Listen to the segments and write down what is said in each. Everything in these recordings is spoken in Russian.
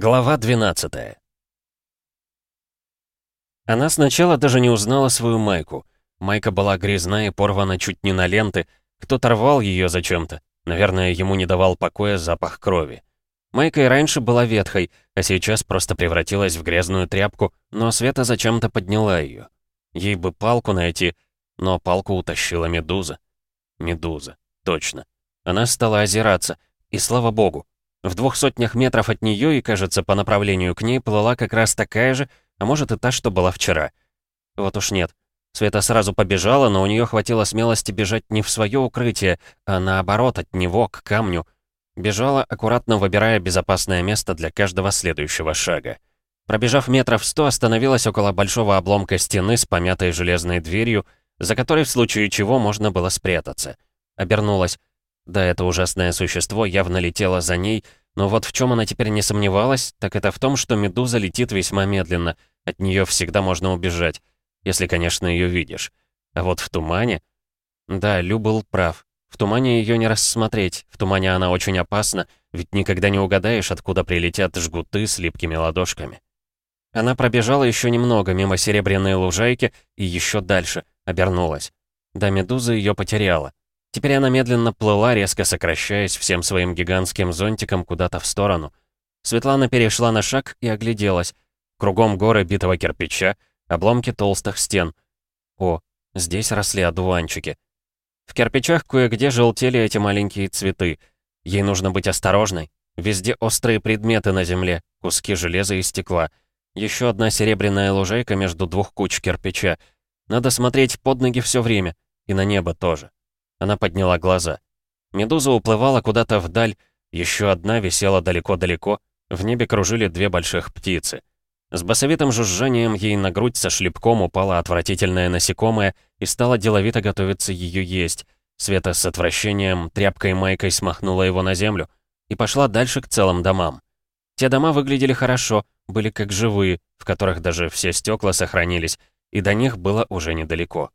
Глава 12 Она сначала даже не узнала свою майку. Майка была грязная и порвана чуть не на ленты. Кто-то рвал ее зачем-то. Наверное, ему не давал покоя запах крови. Майка и раньше была ветхой, а сейчас просто превратилась в грязную тряпку, но Света зачем-то подняла ее. Ей бы палку найти, но палку утащила медуза. Медуза, точно. Она стала озираться, и слава богу, в двух сотнях метров от нее и, кажется, по направлению к ней плыла как раз такая же, а может и та, что была вчера. Вот уж нет. Света сразу побежала, но у нее хватило смелости бежать не в свое укрытие, а наоборот, от него, к камню. Бежала, аккуратно выбирая безопасное место для каждого следующего шага. Пробежав метров сто, остановилась около большого обломка стены с помятой железной дверью, за которой в случае чего можно было спрятаться. Обернулась. Да, это ужасное существо явно летело за ней, но вот в чем она теперь не сомневалась, так это в том, что медуза летит весьма медленно, от нее всегда можно убежать, если, конечно, ее видишь. А вот в тумане... Да, Лю был прав. В тумане ее не рассмотреть, в тумане она очень опасна, ведь никогда не угадаешь, откуда прилетят жгуты с липкими ладошками. Она пробежала еще немного мимо серебряной лужайки и еще дальше, обернулась. Да, медуза ее потеряла. Теперь она медленно плыла, резко сокращаясь всем своим гигантским зонтиком куда-то в сторону. Светлана перешла на шаг и огляделась. Кругом горы битого кирпича, обломки толстых стен. О, здесь росли одуванчики. В кирпичах кое-где желтели эти маленькие цветы. Ей нужно быть осторожной. Везде острые предметы на земле, куски железа и стекла. Еще одна серебряная лужайка между двух куч кирпича. Надо смотреть под ноги все время, и на небо тоже. Она подняла глаза. Медуза уплывала куда-то вдаль, еще одна висела далеко-далеко, в небе кружили две больших птицы. С басовитым жужжанием ей на грудь со шлепком упала отвратительное насекомое и стала деловито готовиться ее есть. Света с отвращением тряпкой-майкой смахнула его на землю и пошла дальше к целым домам. Те дома выглядели хорошо, были как живые, в которых даже все стекла сохранились, и до них было уже недалеко.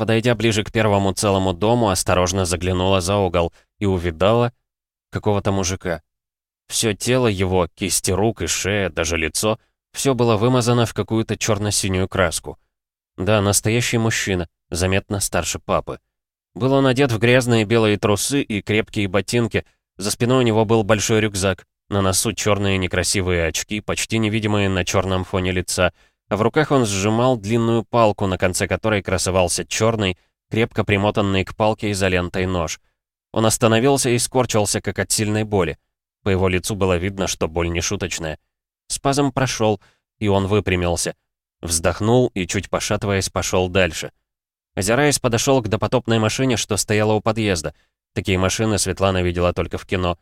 Подойдя ближе к первому целому дому, осторожно заглянула за угол и увидала какого-то мужика. Все тело его, кисти рук и шея, даже лицо, все было вымазано в какую-то черно-синюю краску. Да, настоящий мужчина, заметно старше папы. Был он одет в грязные белые трусы и крепкие ботинки, за спиной у него был большой рюкзак, на носу черные некрасивые очки, почти невидимые на черном фоне лица — в руках он сжимал длинную палку, на конце которой красовался черный, крепко примотанный к палке изолентой нож. Он остановился и скорчился, как от сильной боли. По его лицу было видно, что боль не шуточная. Спазм прошел, и он выпрямился. Вздохнул и, чуть пошатываясь, пошел дальше. Озираясь, подошел к допотопной машине, что стояла у подъезда. Такие машины Светлана видела только в кино.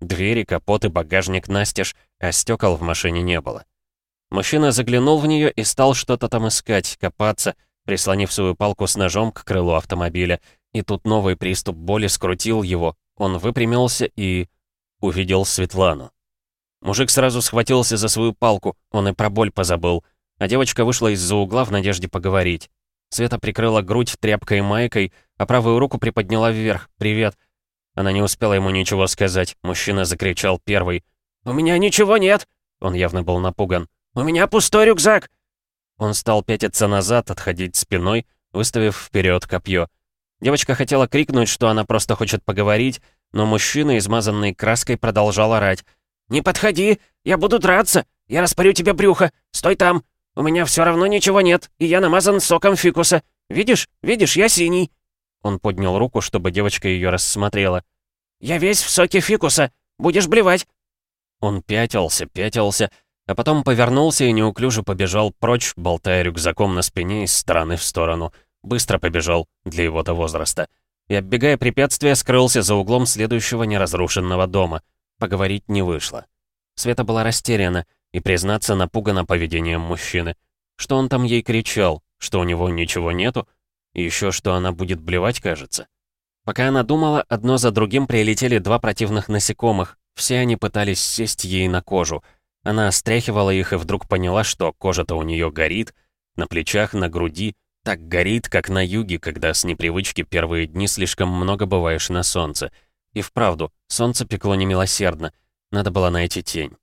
Двери, капот и багажник настежь, а стекол в машине не было. Мужчина заглянул в нее и стал что-то там искать, копаться, прислонив свою палку с ножом к крылу автомобиля. И тут новый приступ боли скрутил его. Он выпрямился и... увидел Светлану. Мужик сразу схватился за свою палку, он и про боль позабыл. А девочка вышла из-за угла в надежде поговорить. Света прикрыла грудь тряпкой-майкой, а правую руку приподняла вверх. «Привет». Она не успела ему ничего сказать. Мужчина закричал первый. «У меня ничего нет!» Он явно был напуган. «У меня пустой рюкзак!» Он стал пятиться назад, отходить спиной, выставив вперед копье. Девочка хотела крикнуть, что она просто хочет поговорить, но мужчина, измазанный краской, продолжал орать. «Не подходи! Я буду драться! Я распорю тебе брюхо! Стой там! У меня все равно ничего нет, и я намазан соком фикуса! Видишь? Видишь, я синий!» Он поднял руку, чтобы девочка ее рассмотрела. «Я весь в соке фикуса! Будешь блевать!» Он пятился, пятился, а потом повернулся и неуклюже побежал прочь, болтая рюкзаком на спине из стороны в сторону. Быстро побежал, для его-то возраста. И, оббегая препятствия, скрылся за углом следующего неразрушенного дома. Поговорить не вышло. Света была растеряна и, признаться, напугана поведением мужчины. Что он там ей кричал, что у него ничего нету, и еще что она будет блевать, кажется. Пока она думала, одно за другим прилетели два противных насекомых. Все они пытались сесть ей на кожу — она стряхивала их и вдруг поняла, что кожа-то у нее горит, на плечах, на груди, так горит, как на юге, когда с непривычки первые дни слишком много бываешь на солнце. И вправду, солнце пекло немилосердно, надо было найти тень.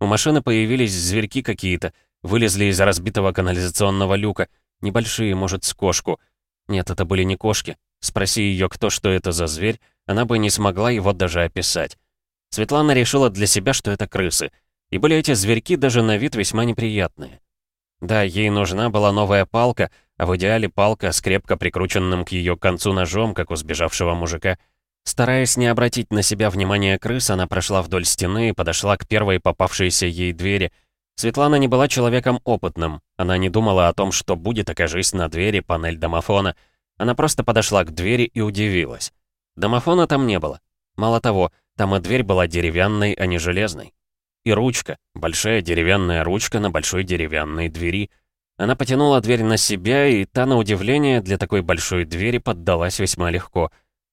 У машины появились зверьки какие-то, вылезли из разбитого канализационного люка. Небольшие, может, с кошку. Нет, это были не кошки. Спроси ее, кто что это за зверь, она бы не смогла его даже описать. Светлана решила для себя, что это крысы. И были эти зверьки даже на вид весьма неприятные. Да, ей нужна была новая палка, а в идеале палка с крепко прикрученным к ее концу ножом, как у сбежавшего мужика. Стараясь не обратить на себя внимания крыс, она прошла вдоль стены и подошла к первой попавшейся ей двери. Светлана не была человеком опытным. Она не думала о том, что будет, окажись на двери панель домофона. Она просто подошла к двери и удивилась. Домофона там не было. Мало того, там и дверь была деревянной, а не железной. И ручка, большая деревянная ручка на большой деревянной двери. Она потянула дверь на себя, и та, на удивление, для такой большой двери поддалась весьма легко.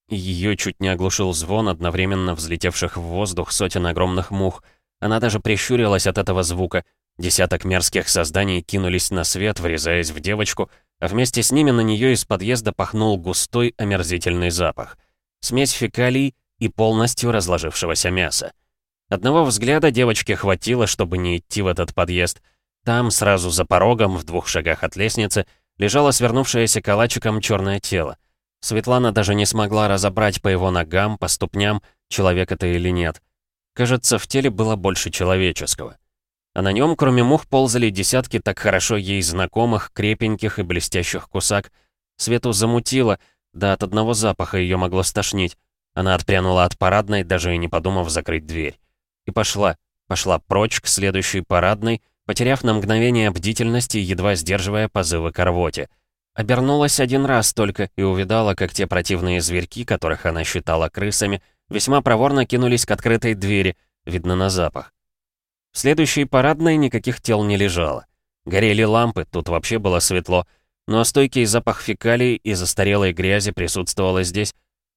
Ее чуть не оглушил звон одновременно взлетевших в воздух сотен огромных мух. Она даже прищурилась от этого звука. Десяток мерзких созданий кинулись на свет, врезаясь в девочку, а вместе с ними на нее из подъезда пахнул густой омерзительный запах. Смесь фекалий и полностью разложившегося мяса. Одного взгляда девочке хватило, чтобы не идти в этот подъезд. Там, сразу за порогом, в двух шагах от лестницы, лежало свернувшееся калачиком черное тело. Светлана даже не смогла разобрать по его ногам, по ступням, человек это или нет. Кажется, в теле было больше человеческого. А на нем, кроме мух, ползали десятки так хорошо ей знакомых, крепеньких и блестящих кусак. Свету замутило, да от одного запаха ее могло стошнить. Она отпрянула от парадной, даже и не подумав закрыть дверь. И пошла, пошла прочь к следующей парадной, потеряв на мгновение бдительности, едва сдерживая позывы к рвоте. Обернулась один раз только и увидала, как те противные зверьки, которых она считала крысами, весьма проворно кинулись к открытой двери, видно на запах. В следующей парадной никаких тел не лежало. Горели лампы, тут вообще было светло, но стойкий запах фекалий и застарелой грязи присутствовал и здесь,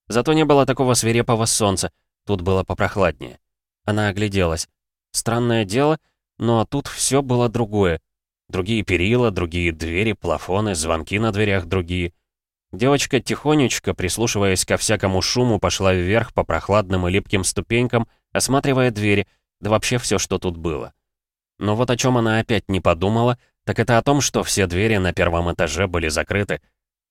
Зато не было такого свирепого солнца, тут было попрохладнее. Она огляделась. Странное дело, но тут все было другое. Другие перила, другие двери, плафоны, звонки на дверях другие. Девочка тихонечко, прислушиваясь ко всякому шуму, пошла вверх по прохладным и липким ступенькам, осматривая двери, да вообще все, что тут было. Но вот о чем она опять не подумала, так это о том, что все двери на первом этаже были закрыты.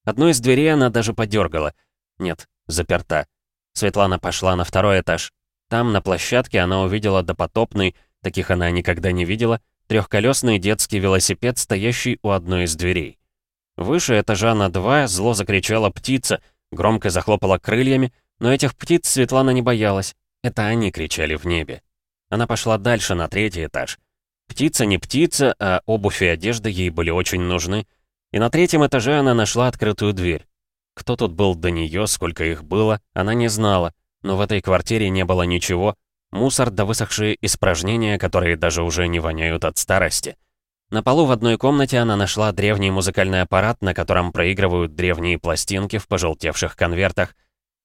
Одну из дверей она даже подергала. Нет, заперта. Светлана пошла на второй этаж. Там, на площадке, она увидела допотопный, таких она никогда не видела, трехколесный детский велосипед, стоящий у одной из дверей. Выше этажа на два зло закричала птица, громко захлопала крыльями, но этих птиц Светлана не боялась. Это они кричали в небе. Она пошла дальше, на третий этаж. Птица не птица, а обувь и одежда ей были очень нужны. И на третьем этаже она нашла открытую дверь. Кто тут был до нее, сколько их было, она не знала, но в этой квартире не было ничего, мусор да высохшие испражнения, которые даже уже не воняют от старости. На полу в одной комнате она нашла древний музыкальный аппарат, на котором проигрывают древние пластинки в пожелтевших конвертах.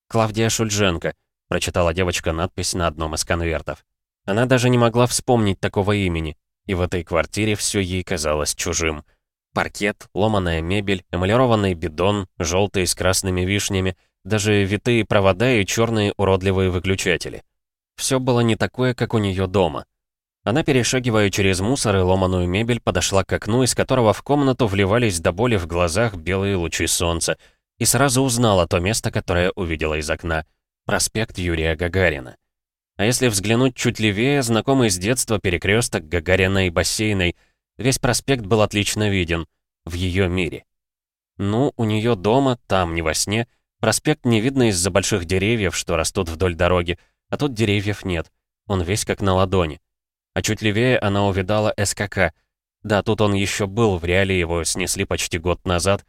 «Клавдия Шульженко», — прочитала девочка надпись на одном из конвертов. Она даже не могла вспомнить такого имени, и в этой квартире все ей казалось чужим — Паркет, ломаная мебель, эмалированный бидон, желтый с красными вишнями, даже витые провода и черные уродливые выключатели. Все было не такое, как у нее дома. Она, перешагивая через мусор и ломаную мебель, подошла к окну, из которого в комнату вливались до боли в глазах белые лучи солнца, и сразу узнала то место, которое увидела из окна. Проспект Юрия Гагарина. А если взглянуть чуть левее, знакомый с детства перекресток Гагарина и Бассейной — Весь проспект был отлично виден. В ее мире. Ну, у нее дома, там, не во сне. Проспект не видно из-за больших деревьев, что растут вдоль дороги. А тут деревьев нет. Он весь как на ладони. А чуть левее она увидала СКК. Да, тут он еще был, в реале его снесли почти год назад.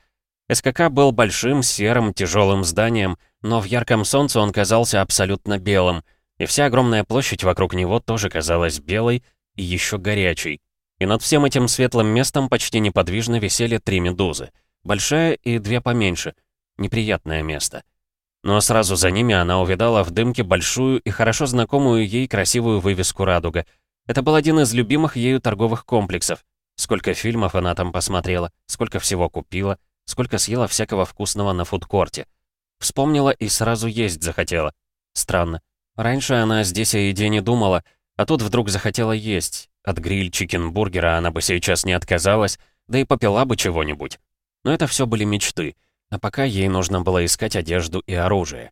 СКК был большим, серым, тяжелым зданием, но в ярком солнце он казался абсолютно белым, и вся огромная площадь вокруг него тоже казалась белой и еще горячей. И над всем этим светлым местом почти неподвижно висели три медузы. Большая и две поменьше. Неприятное место. Но сразу за ними она увидала в дымке большую и хорошо знакомую ей красивую вывеску «Радуга». Это был один из любимых ею торговых комплексов. Сколько фильмов она там посмотрела, сколько всего купила, сколько съела всякого вкусного на фудкорте. Вспомнила и сразу есть захотела. Странно. Раньше она здесь о еде не думала, а тут вдруг захотела есть. От гриль-чикенбургера она бы сейчас не отказалась, да и попила бы чего-нибудь. Но это все были мечты, а пока ей нужно было искать одежду и оружие.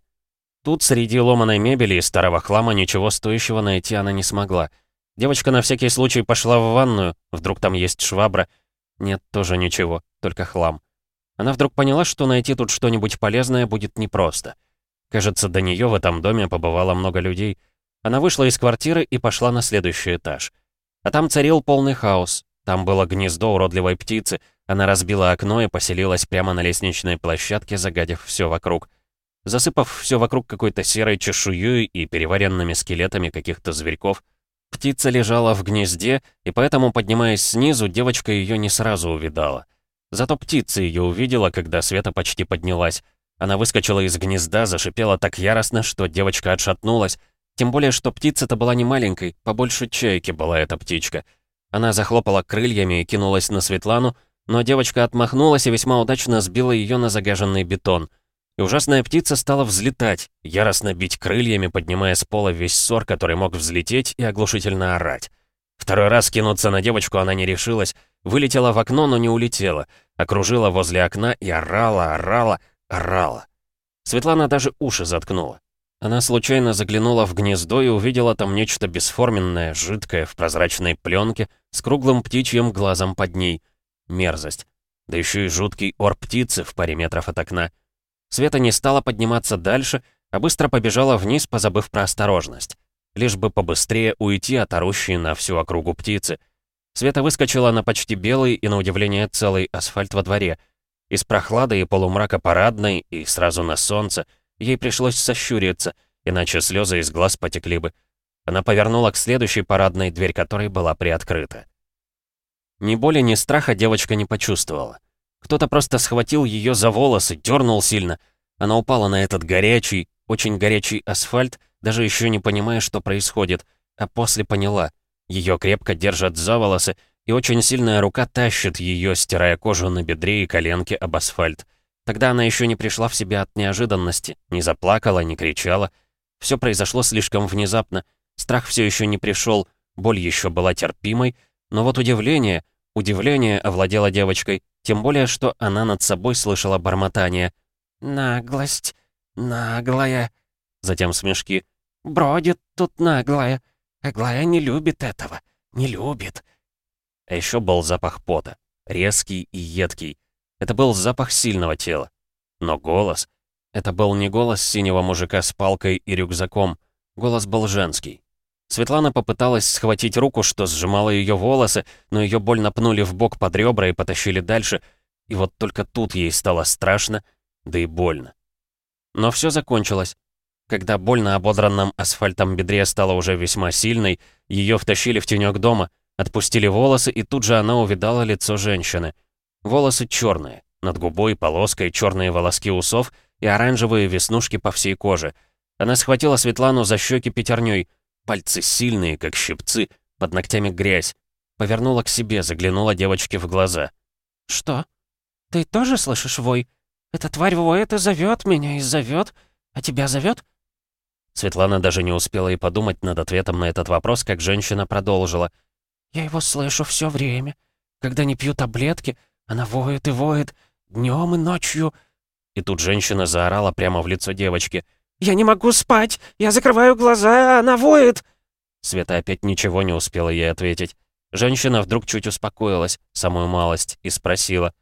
Тут среди ломаной мебели и старого хлама ничего стоящего найти она не смогла. Девочка на всякий случай пошла в ванную, вдруг там есть швабра. Нет, тоже ничего, только хлам. Она вдруг поняла, что найти тут что-нибудь полезное будет непросто. Кажется, до нее в этом доме побывало много людей. Она вышла из квартиры и пошла на следующий этаж. А там царил полный хаос. Там было гнездо уродливой птицы. Она разбила окно и поселилась прямо на лестничной площадке, загадив все вокруг. Засыпав все вокруг какой-то серой чешуей и переваренными скелетами каких-то зверьков, птица лежала в гнезде, и поэтому, поднимаясь снизу, девочка ее не сразу увидала. Зато птица ее увидела, когда Света почти поднялась. Она выскочила из гнезда, зашипела так яростно, что девочка отшатнулась. Тем более, что птица-то была не маленькой, побольше чайки была эта птичка. Она захлопала крыльями и кинулась на Светлану, но девочка отмахнулась и весьма удачно сбила ее на загаженный бетон. И ужасная птица стала взлетать, яростно бить крыльями, поднимая с пола весь ссор, который мог взлететь и оглушительно орать. Второй раз кинуться на девочку она не решилась, Вылетела в окно, но не улетела. Окружила возле окна и орала, орала, орала. Светлана даже уши заткнула. Она случайно заглянула в гнездо и увидела там нечто бесформенное, жидкое, в прозрачной пленке, с круглым птичьим глазом под ней. Мерзость. Да еще и жуткий ор птицы в паре метров от окна. Света не стала подниматься дальше, а быстро побежала вниз, позабыв про осторожность. Лишь бы побыстрее уйти от орущей на всю округу птицы — Света выскочила на почти белый и, на удивление, целый асфальт во дворе. Из прохлады и полумрака парадной, и сразу на солнце, ей пришлось сощуриться, иначе слезы из глаз потекли бы. Она повернула к следующей парадной, дверь которой была приоткрыта. Ни боли, ни страха девочка не почувствовала. Кто-то просто схватил ее за волосы, дернул сильно. Она упала на этот горячий, очень горячий асфальт, даже еще не понимая, что происходит, а после поняла. Ее крепко держат за волосы, и очень сильная рука тащит ее, стирая кожу на бедре и коленке об асфальт. Тогда она еще не пришла в себя от неожиданности, не заплакала, не кричала. Все произошло слишком внезапно. Страх все еще не пришел, боль еще была терпимой, но вот удивление, удивление овладело девочкой, тем более, что она над собой слышала бормотание. «Наглость, наглая». Затем смешки. «Бродит тут наглая». Аглая не любит этого. Не любит. А еще был запах пота. Резкий и едкий. Это был запах сильного тела. Но голос... Это был не голос синего мужика с палкой и рюкзаком. Голос был женский. Светлана попыталась схватить руку, что сжимала ее волосы, но ее больно пнули в бок под ребра и потащили дальше. И вот только тут ей стало страшно, да и больно. Но все закончилось. Когда боль на ободранном асфальтом бедре стала уже весьма сильной, ее втащили в тенек дома, отпустили волосы, и тут же она увидала лицо женщины. Волосы черные, над губой полоской черные волоски усов и оранжевые веснушки по всей коже. Она схватила Светлану за щеки пятерней, пальцы сильные, как щипцы, под ногтями грязь. Повернула к себе, заглянула девочке в глаза. «Что? Ты тоже слышишь вой? Эта тварь воет и зовет меня, и зовет, а тебя зовет? Светлана даже не успела и подумать над ответом на этот вопрос, как женщина продолжила. «Я его слышу все время. Когда не пью таблетки, она воет и воет, днем и ночью». И тут женщина заорала прямо в лицо девочки. «Я не могу спать! Я закрываю глаза, а она воет!» Света опять ничего не успела ей ответить. Женщина вдруг чуть успокоилась, самую малость, и спросила.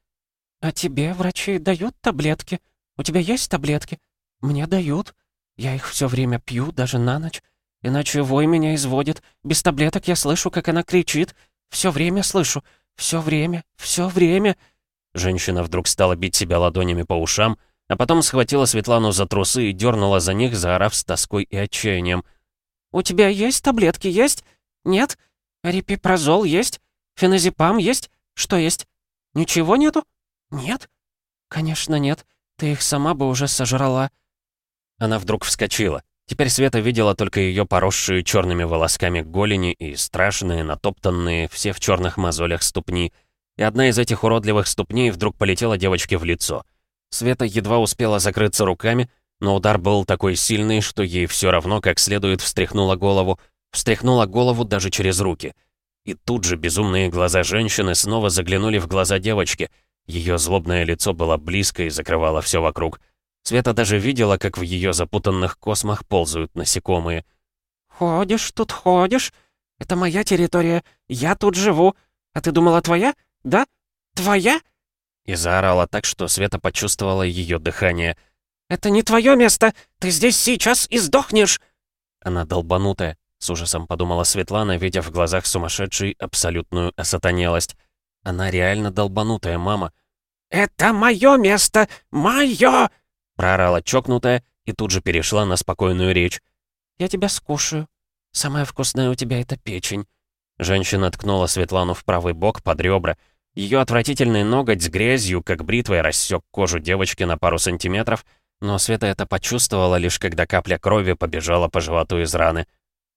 «А тебе врачи дают таблетки? У тебя есть таблетки? Мне дают. Я их все время пью, даже на ночь. Иначе вой меня изводит. Без таблеток я слышу, как она кричит. Все время слышу. Все время, все время. Женщина вдруг стала бить себя ладонями по ушам, а потом схватила Светлану за трусы и дернула за них, заорав с тоской и отчаянием. «У тебя есть таблетки, есть? Нет? Репипрозол есть? Феназепам есть? Что есть? Ничего нету? Нет? Конечно нет. Ты их сама бы уже сожрала». Она вдруг вскочила. Теперь Света видела только ее поросшие черными волосками голени и страшные, натоптанные, все в черных мозолях ступни. И одна из этих уродливых ступней вдруг полетела девочке в лицо. Света едва успела закрыться руками, но удар был такой сильный, что ей все равно как следует встряхнула голову. Встряхнула голову даже через руки. И тут же безумные глаза женщины снова заглянули в глаза девочки. Ее злобное лицо было близко и закрывало все вокруг. Света даже видела, как в ее запутанных космах ползают насекомые. «Ходишь тут, ходишь? Это моя территория, я тут живу. А ты думала, твоя? Да? Твоя?» И заорала так, что Света почувствовала ее дыхание. «Это не твое место! Ты здесь сейчас и сдохнешь!» Она долбанутая, с ужасом подумала Светлана, видя в глазах сумасшедшей абсолютную осатанелость. Она реально долбанутая, мама. «Это мое место! Мое!» Проорала чокнутая и тут же перешла на спокойную речь. «Я тебя скушаю. Самое вкусное у тебя — это печень». Женщина ткнула Светлану в правый бок под ребра. Ее отвратительный ноготь с грязью, как бритвой, рассек кожу девочки на пару сантиметров, но Света это почувствовала лишь когда капля крови побежала по животу из раны.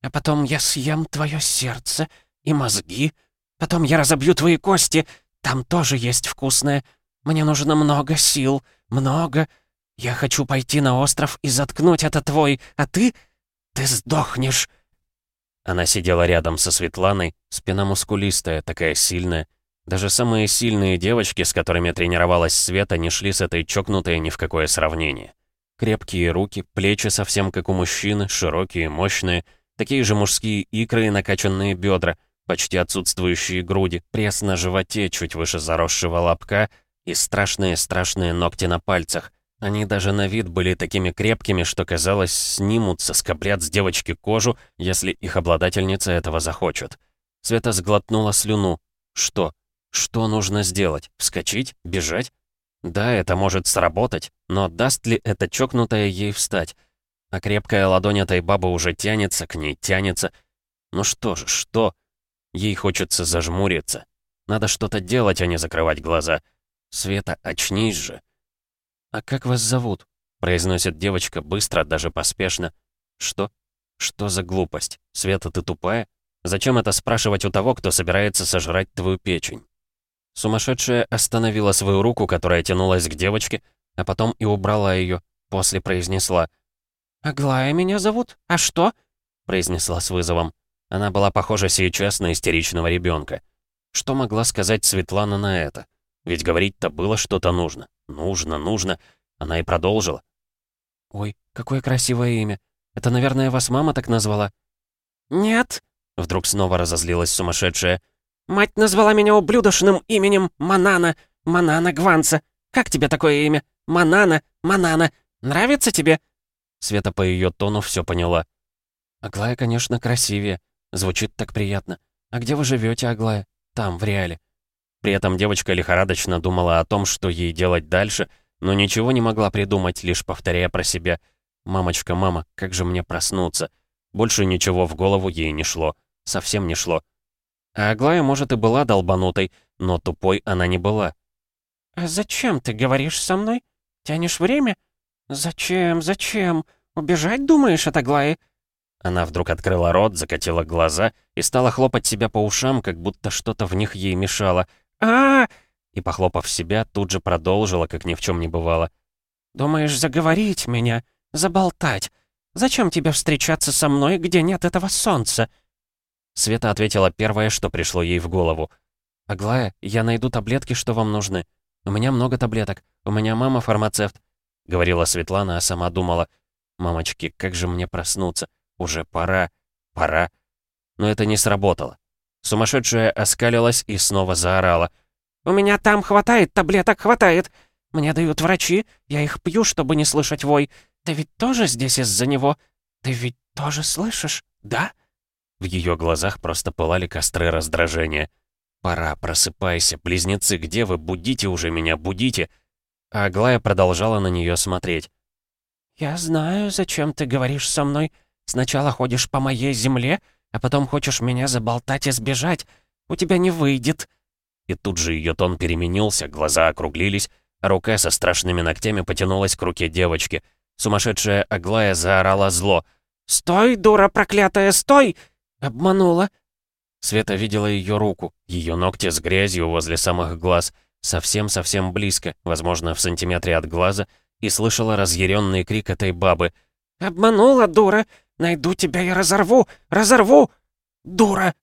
«А потом я съем твое сердце и мозги. Потом я разобью твои кости. Там тоже есть вкусное. Мне нужно много сил. Много. Я хочу пойти на остров и заткнуть это твой, а ты... ты сдохнешь». Она сидела рядом со Светланой, спина мускулистая, такая сильная. Даже самые сильные девочки, с которыми тренировалась Света, не шли с этой чокнутой ни в какое сравнение. Крепкие руки, плечи совсем как у мужчины, широкие, мощные, такие же мужские икры и накачанные бедра, почти отсутствующие груди, пресс на животе, чуть выше заросшего лобка и страшные-страшные ногти на пальцах. Они даже на вид были такими крепкими, что, казалось, снимут, соскоблят с девочки кожу, если их обладательница этого захочет. Света сглотнула слюну. Что? Что нужно сделать? Вскочить? Бежать? Да, это может сработать, но даст ли это чокнутое ей встать? А крепкая ладонь этой бабы уже тянется к ней, тянется. Ну что же, что? Ей хочется зажмуриться. Надо что-то делать, а не закрывать глаза. Света, очнись же. «А как вас зовут?» — произносит девочка быстро, даже поспешно. «Что? Что за глупость? Света, ты тупая? Зачем это спрашивать у того, кто собирается сожрать твою печень?» Сумасшедшая остановила свою руку, которая тянулась к девочке, а потом и убрала ее, после произнесла. «Аглая меня зовут? А что?» произнесла с вызовом. Она была похожа сейчас на истеричного ребенка. Что могла сказать Светлана на это? Ведь говорить-то было что-то нужно. Нужно, нужно. Она и продолжила. «Ой, какое красивое имя. Это, наверное, вас мама так назвала?» «Нет», — вдруг снова разозлилась сумасшедшая. «Мать назвала меня ублюдочным именем Манана, Манана Гванца. Как тебе такое имя? Манана, Манана. Нравится тебе?» Света по ее тону все поняла. «Аглая, конечно, красивее. Звучит так приятно. А где вы живете, Аглая? Там, в реале». При этом девочка лихорадочно думала о том, что ей делать дальше, но ничего не могла придумать, лишь повторяя про себя. «Мамочка, мама, как же мне проснуться?» Больше ничего в голову ей не шло. Совсем не шло. А Аглая, может, и была долбанутой, но тупой она не была. «А зачем ты говоришь со мной? Тянешь время? Зачем, зачем? Убежать, думаешь, от Аглаи?» Она вдруг открыла рот, закатила глаза и стала хлопать себя по ушам, как будто что-то в них ей мешало а, И, похлопав себя, тут же продолжила, как ни в чем не бывало. «Думаешь, заговорить меня? Заболтать? Зачем тебе встречаться со мной, где нет этого солнца?» Света ответила первое, что пришло ей в голову. «Аглая, я найду таблетки, что вам нужны. У меня много таблеток. У меня мама фармацевт», — говорила Светлана, а сама думала. «Мамочки, как же мне проснуться? Уже пора, пора». Но это не сработало. Сумасшедшая оскалилась и снова заорала. «У меня там хватает таблеток, хватает! Мне дают врачи, я их пью, чтобы не слышать вой. Ты ведь тоже здесь из-за него? Ты ведь тоже слышишь, да?» В ее глазах просто пылали костры раздражения. «Пора, просыпайся, близнецы, где вы? Будите уже меня, будите!» А Аглая продолжала на нее смотреть. «Я знаю, зачем ты говоришь со мной. Сначала ходишь по моей земле, а потом хочешь меня заболтать и сбежать. У тебя не выйдет». И тут же ее тон переменился, глаза округлились, а рука со страшными ногтями потянулась к руке девочки. Сумасшедшая Аглая заорала зло. «Стой, дура проклятая, стой!» «Обманула». Света видела ее руку, ее ногти с грязью возле самых глаз, совсем-совсем близко, возможно, в сантиметре от глаза, и слышала разъяренный крик этой бабы. «Обманула, дура! Найду тебя и разорву! Разорву! Дура!»